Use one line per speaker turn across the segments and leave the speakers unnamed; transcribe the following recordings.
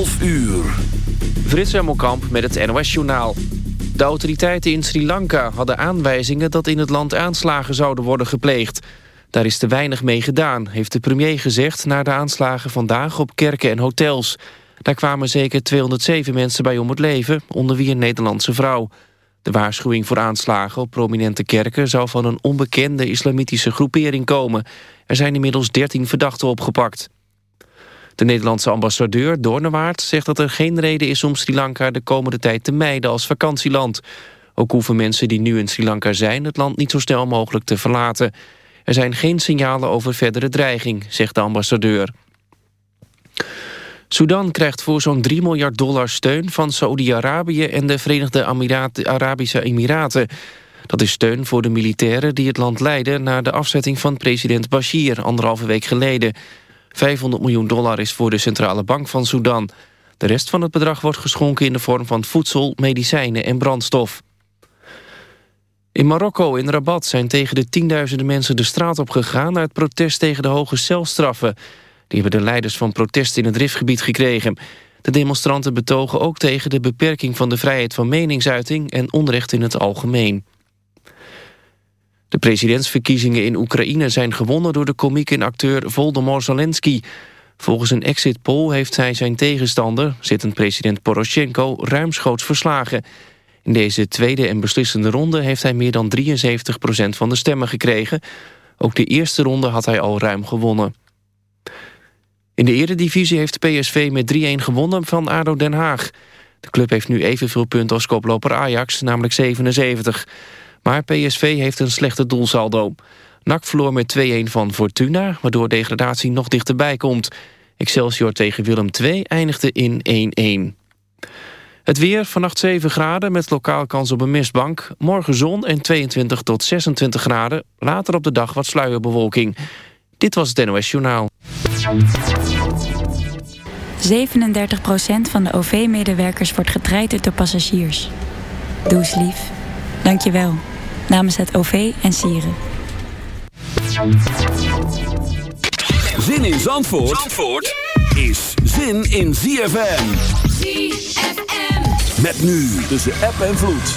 11 uur.
Frits Hemelkamp met het NOS-journaal. De autoriteiten in Sri Lanka hadden aanwijzingen... dat in het land aanslagen zouden worden gepleegd. Daar is te weinig mee gedaan, heeft de premier gezegd... na de aanslagen vandaag op kerken en hotels. Daar kwamen zeker 207 mensen bij om het leven... onder wie een Nederlandse vrouw. De waarschuwing voor aanslagen op prominente kerken... zou van een onbekende islamitische groepering komen. Er zijn inmiddels 13 verdachten opgepakt. De Nederlandse ambassadeur Doornewaard zegt dat er geen reden is om Sri Lanka de komende tijd te mijden als vakantieland. Ook hoeven mensen die nu in Sri Lanka zijn het land niet zo snel mogelijk te verlaten. Er zijn geen signalen over verdere dreiging, zegt de ambassadeur. Sudan krijgt voor zo'n 3 miljard dollar steun van Saoedi-Arabië en de Verenigde Arabische Emiraten. Dat is steun voor de militairen die het land leiden na de afzetting van president Bashir anderhalve week geleden. 500 miljoen dollar is voor de centrale bank van Sudan. De rest van het bedrag wordt geschonken in de vorm van voedsel, medicijnen en brandstof. In Marokko, in Rabat, zijn tegen de tienduizenden mensen de straat op gegaan... uit protest tegen de hoge celstraffen. Die hebben de leiders van protesten in het Rifgebied gekregen. De demonstranten betogen ook tegen de beperking van de vrijheid van meningsuiting... en onrecht in het algemeen. De presidentsverkiezingen in Oekraïne zijn gewonnen door de komiek en acteur Volodymyr Zelensky. Volgens een exit poll heeft hij zijn tegenstander, zittend president Poroshenko, ruimschoots verslagen. In deze tweede en beslissende ronde heeft hij meer dan 73% van de stemmen gekregen. Ook de eerste ronde had hij al ruim gewonnen. In de eredivisie heeft PSV met 3-1 gewonnen van ADO Den Haag. De club heeft nu evenveel punten als koploper Ajax, namelijk 77. Maar PSV heeft een slechte doelsaldo. NAC verloor met 2-1 van Fortuna, waardoor degradatie nog dichterbij komt. Excelsior tegen Willem II eindigde in 1-1. Het weer, vannacht 7 graden met lokaal kans op een mistbank. Morgen zon en 22 tot 26 graden. Later op de dag wat sluierbewolking. Dit was het NOS Journaal.
37% van de OV-medewerkers wordt getraind door passagiers. Doe lief. Dank je wel namens het OV en Sieren.
Zin in Zandvoort, Zandvoort is zin in ZFM.
ZFM.
Met nu tussen app en vloed.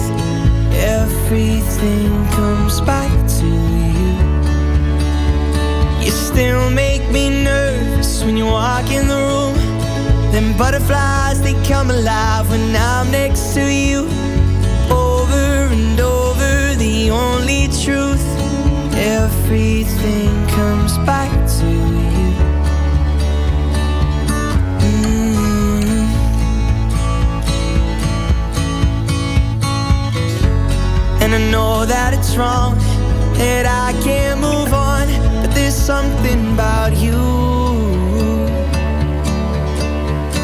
Everything comes back to you. You still make me nervous when you walk in the room. Them butterflies, they come alive when I'm next to you.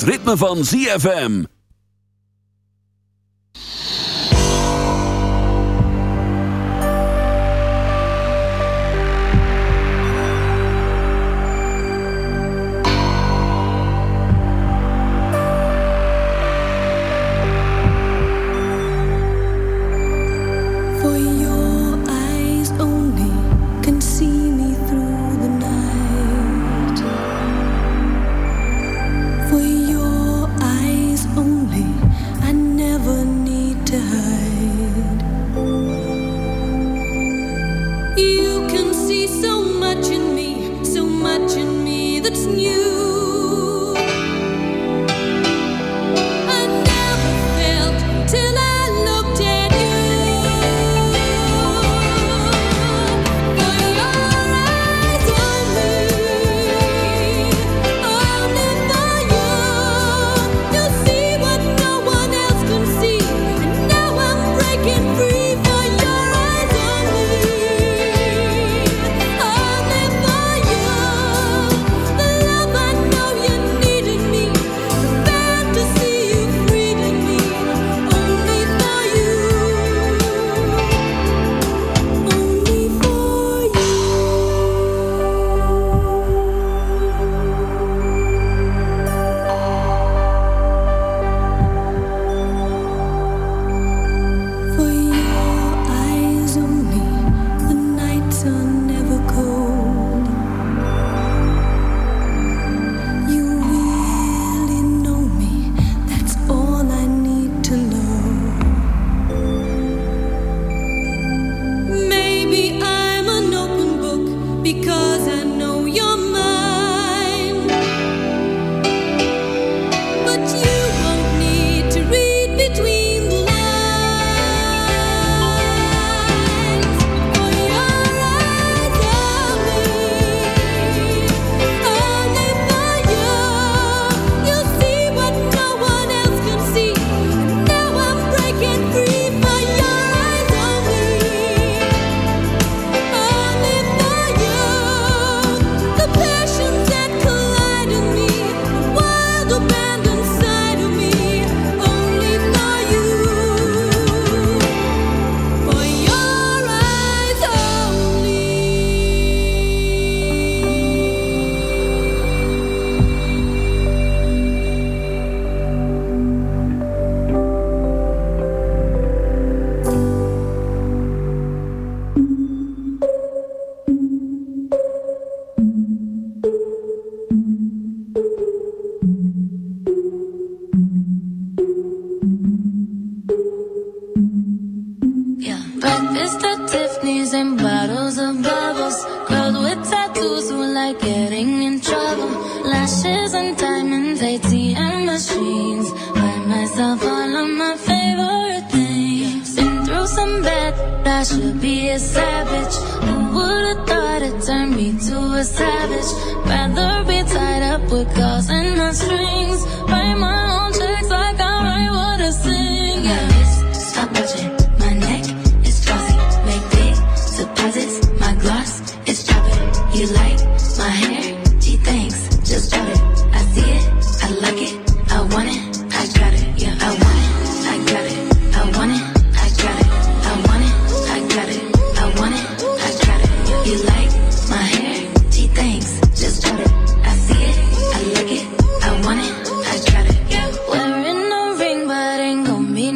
het ritme van ZFM.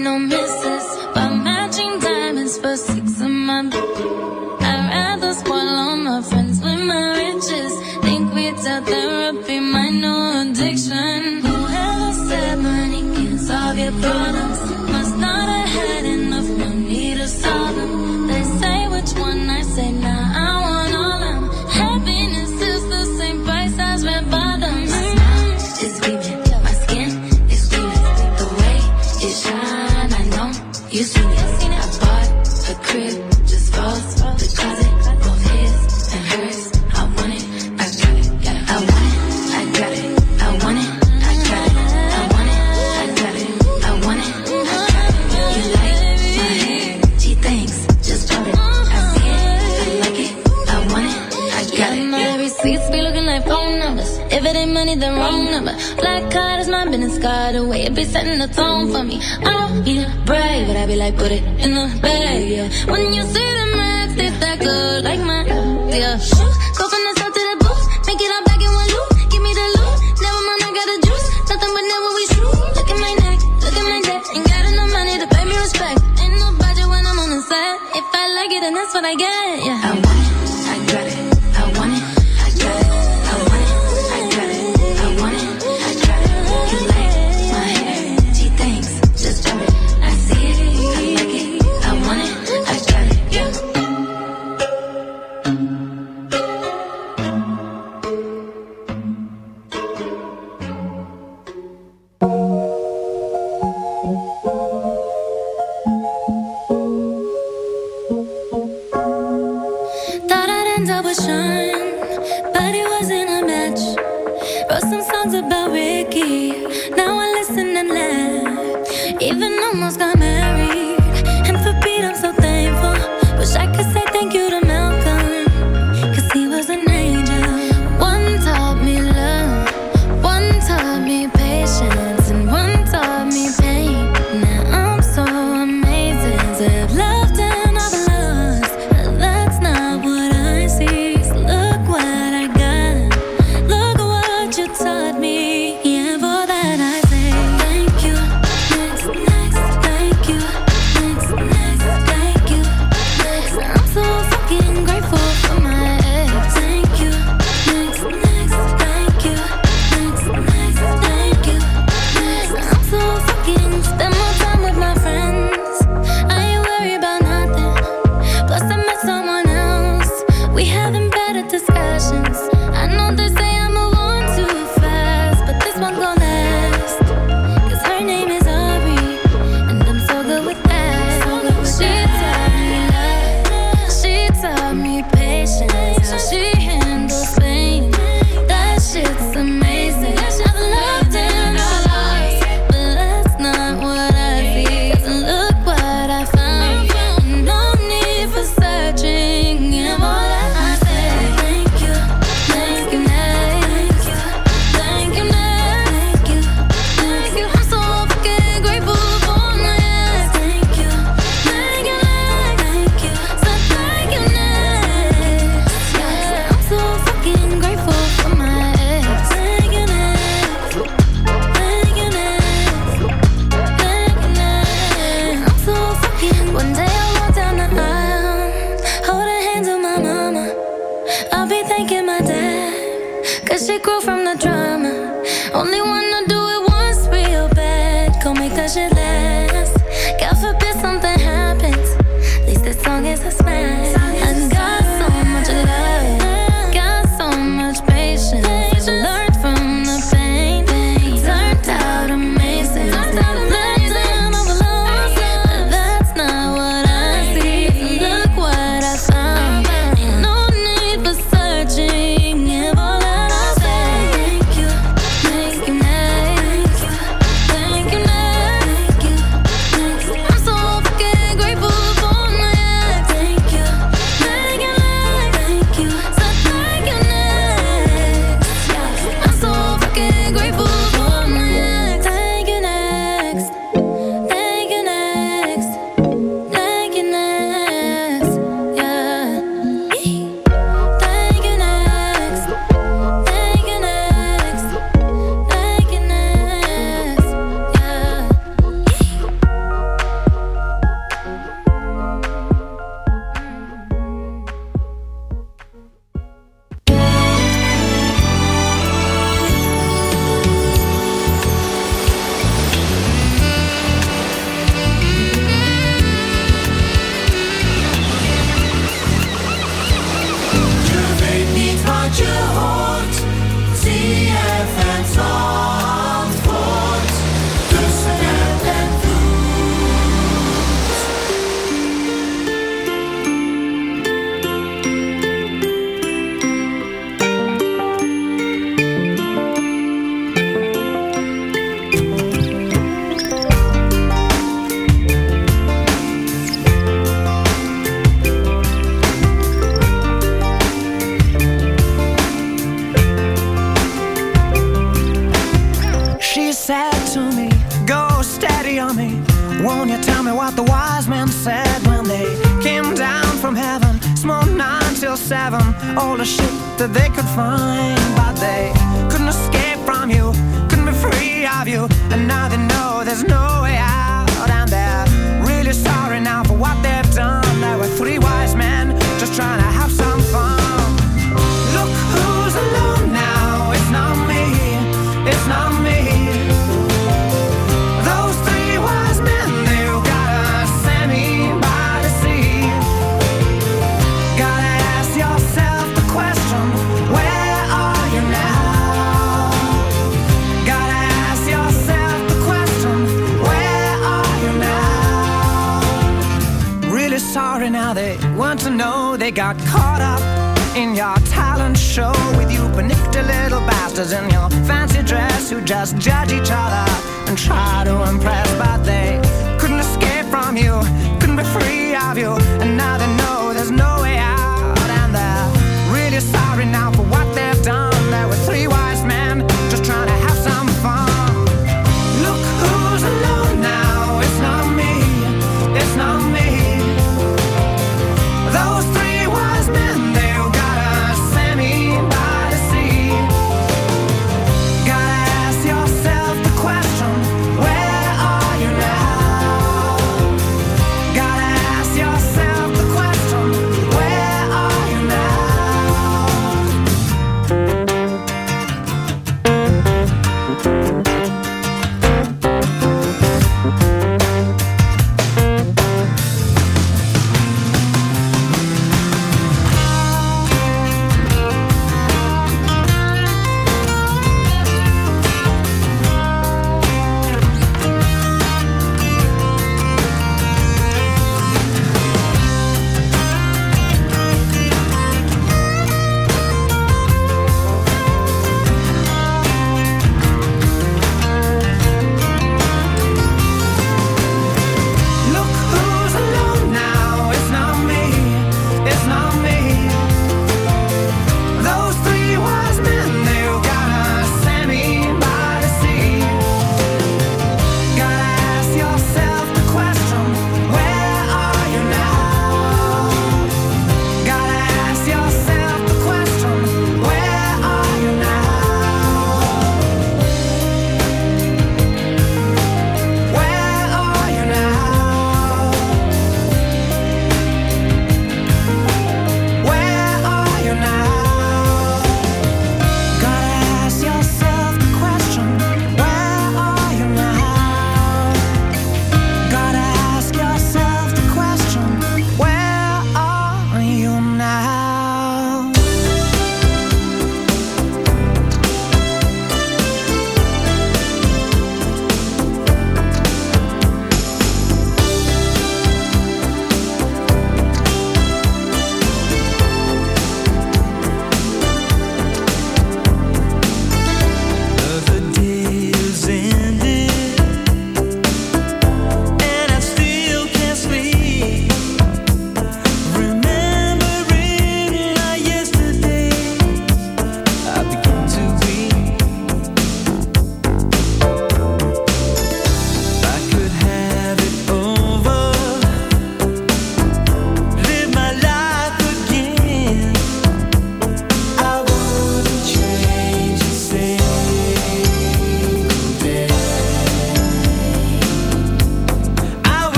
No
misses. the wrong number. Black card is my business card away. It be setting the tone for me. I don't be brave, but I be like, put it in the bag, yeah. When you see the max, it's that good, like my, yeah. gonna it grew from the got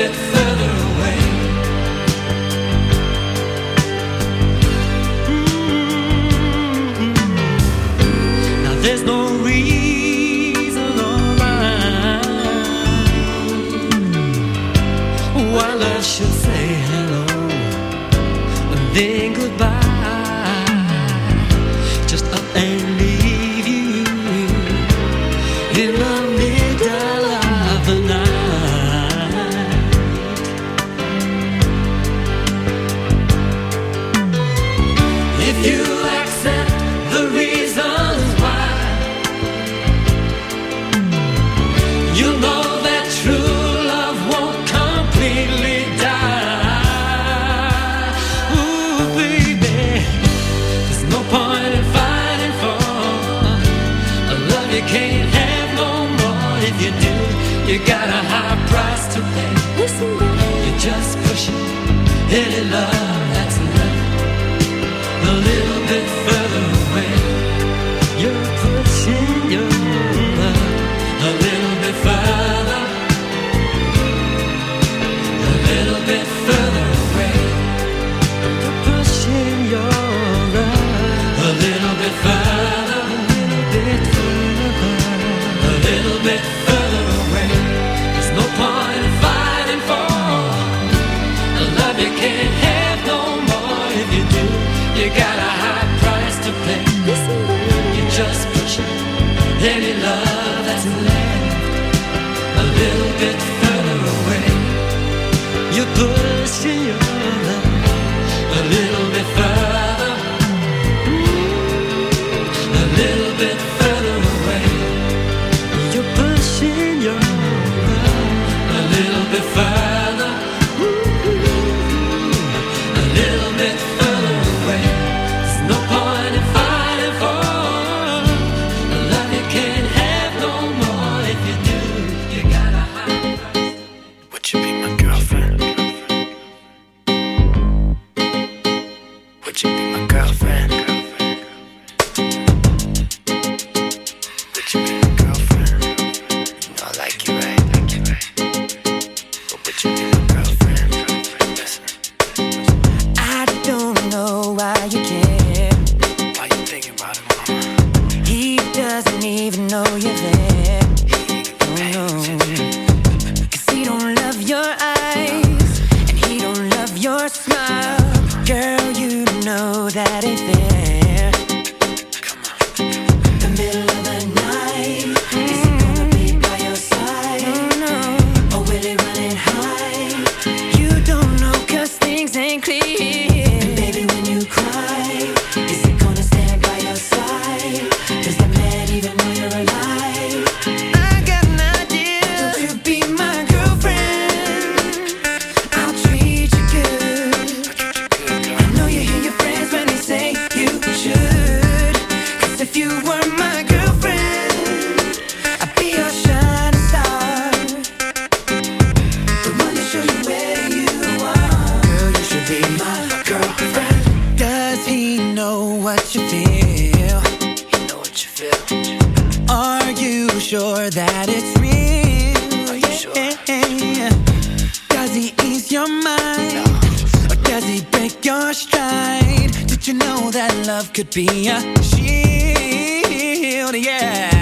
it.
Does he ease your mind? Or does he break your stride? Did you know that love could be a shield? Yeah.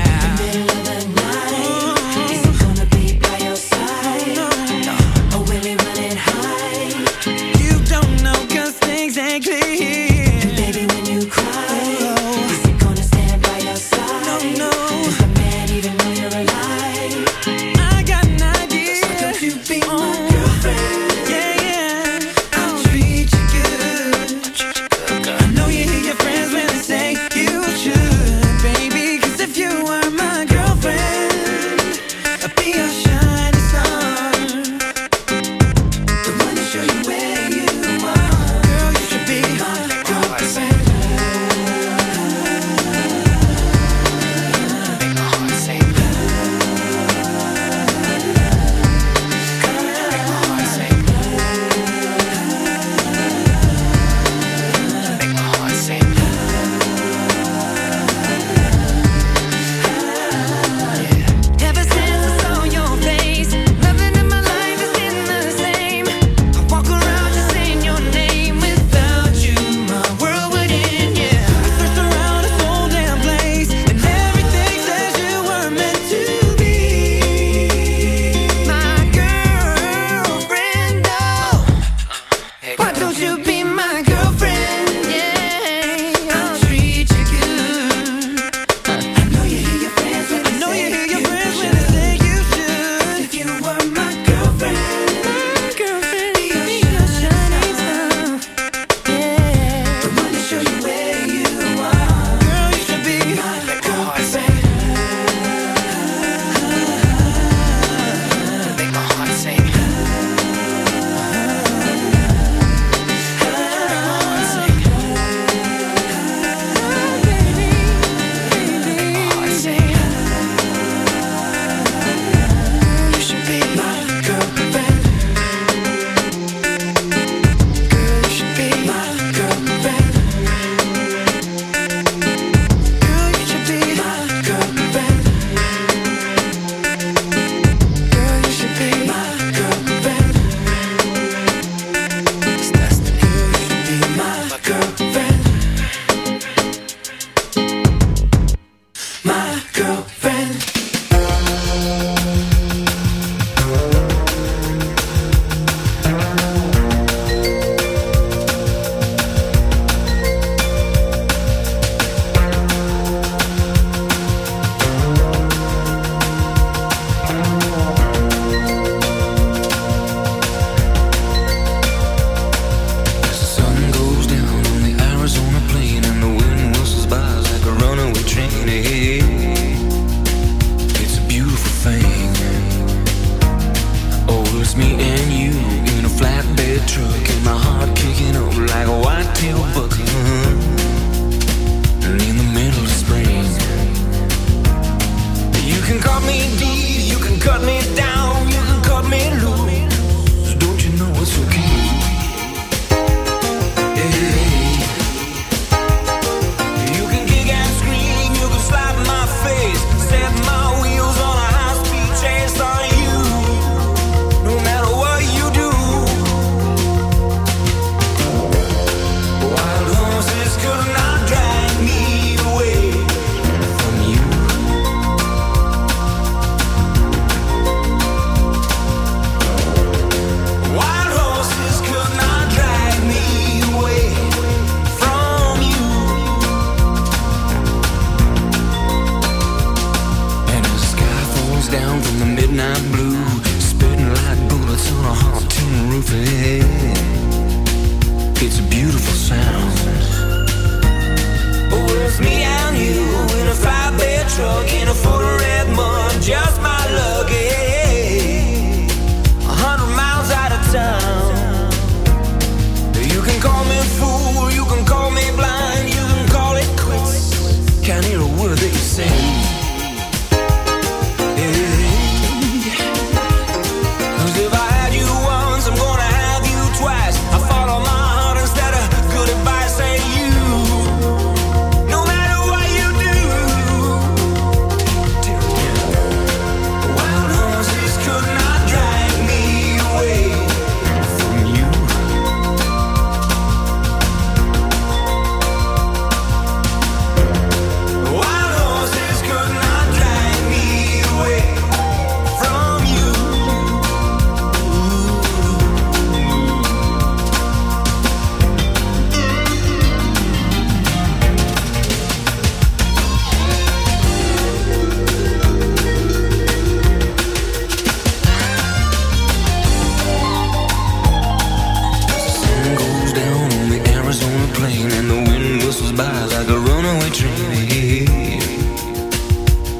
like a runaway train.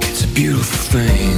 It's a beautiful thing.